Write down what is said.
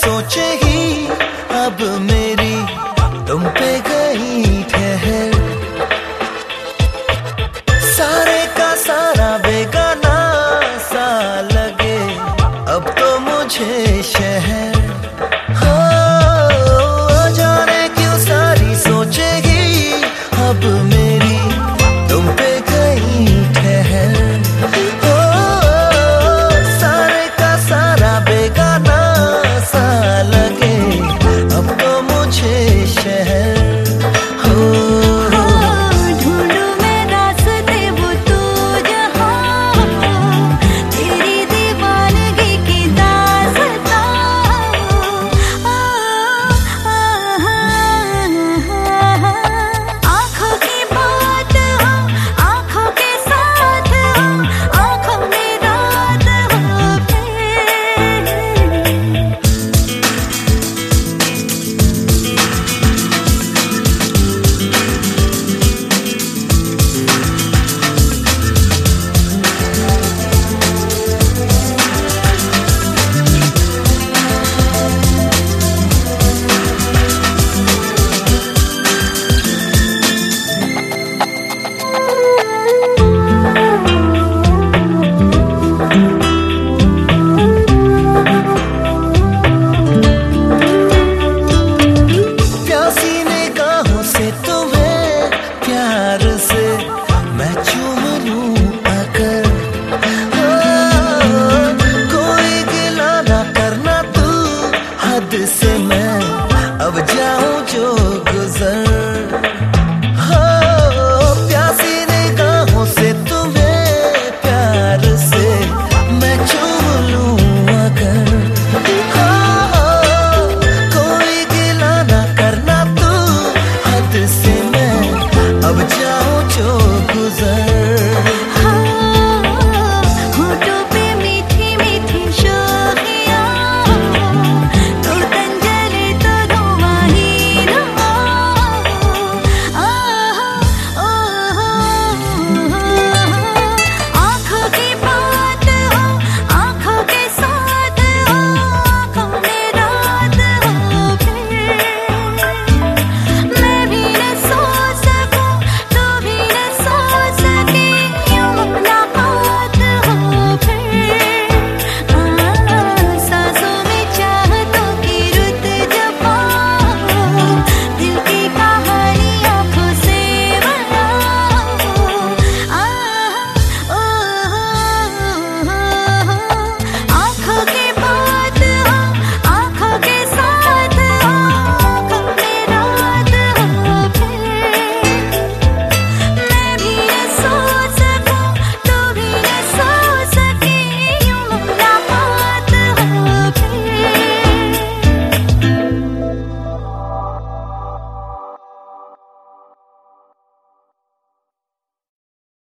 सोचे ही